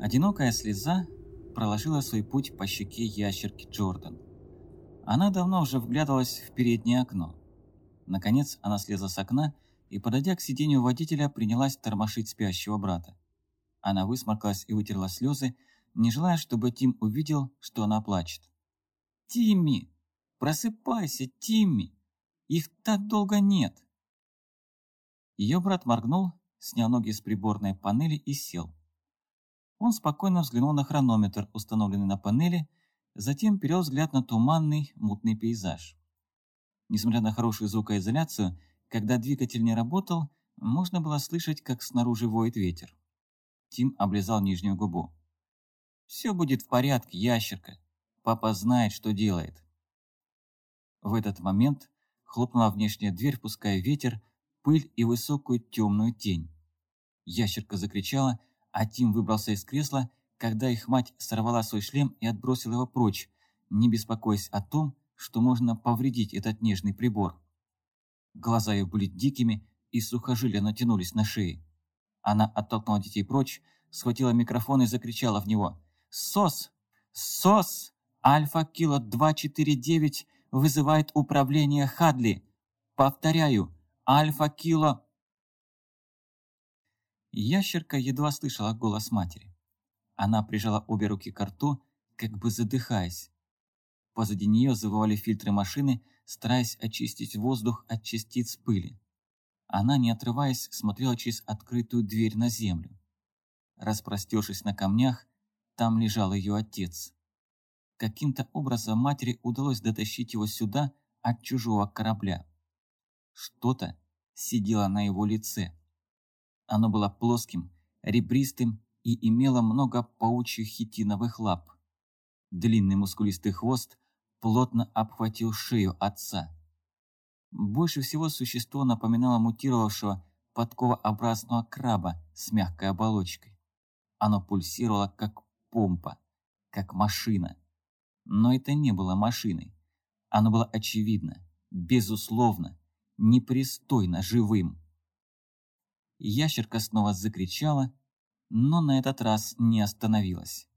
Одинокая слеза проложила свой путь по щеке ящерки Джордан. Она давно уже вглядывалась в переднее окно. Наконец она слезла с окна и, подойдя к сиденью водителя, принялась тормошить спящего брата. Она высморкалась и вытерла слезы, не желая, чтобы Тим увидел, что она плачет. «Тимми! Просыпайся, Тимми! Их так долго нет!» Ее брат моргнул, снял ноги с приборной панели и сел. Он спокойно взглянул на хронометр, установленный на панели, затем перевел взгляд на туманный, мутный пейзаж. Несмотря на хорошую звукоизоляцию, когда двигатель не работал, можно было слышать, как снаружи воет ветер. Тим облизал нижнюю губу. «Все будет в порядке, ящерка. Папа знает, что делает». В этот момент хлопнула внешняя дверь, впуская ветер, пыль и высокую темную тень. Ящерка закричала, а Тим выбрался из кресла, когда их мать сорвала свой шлем и отбросила его прочь, не беспокоясь о том, что можно повредить этот нежный прибор. Глаза ее были дикими, и сухожилия натянулись на шее. Она оттолкнула детей прочь, схватила микрофон и закричала в него. «СОС! СОС! Альфа-Кило 249 вызывает управление Хадли! Повторяю, Альфа-Кило...» Ящерка едва слышала голос матери. Она прижала обе руки к рту, как бы задыхаясь. Позади нее завывали фильтры машины, стараясь очистить воздух от частиц пыли. Она, не отрываясь, смотрела через открытую дверь на землю. Распростершись на камнях, там лежал ее отец. Каким-то образом матери удалось дотащить его сюда от чужого корабля. Что-то сидело на его лице. Оно было плоским, ребристым и имело много паучьих хитиновых лап. Длинный мускулистый хвост плотно обхватил шею отца. Больше всего существо напоминало мутировавшего подковообразного краба с мягкой оболочкой. Оно пульсировало, как помпа, как машина. Но это не было машиной. Оно было очевидно, безусловно, непристойно живым. Ящерка снова закричала, но на этот раз не остановилась.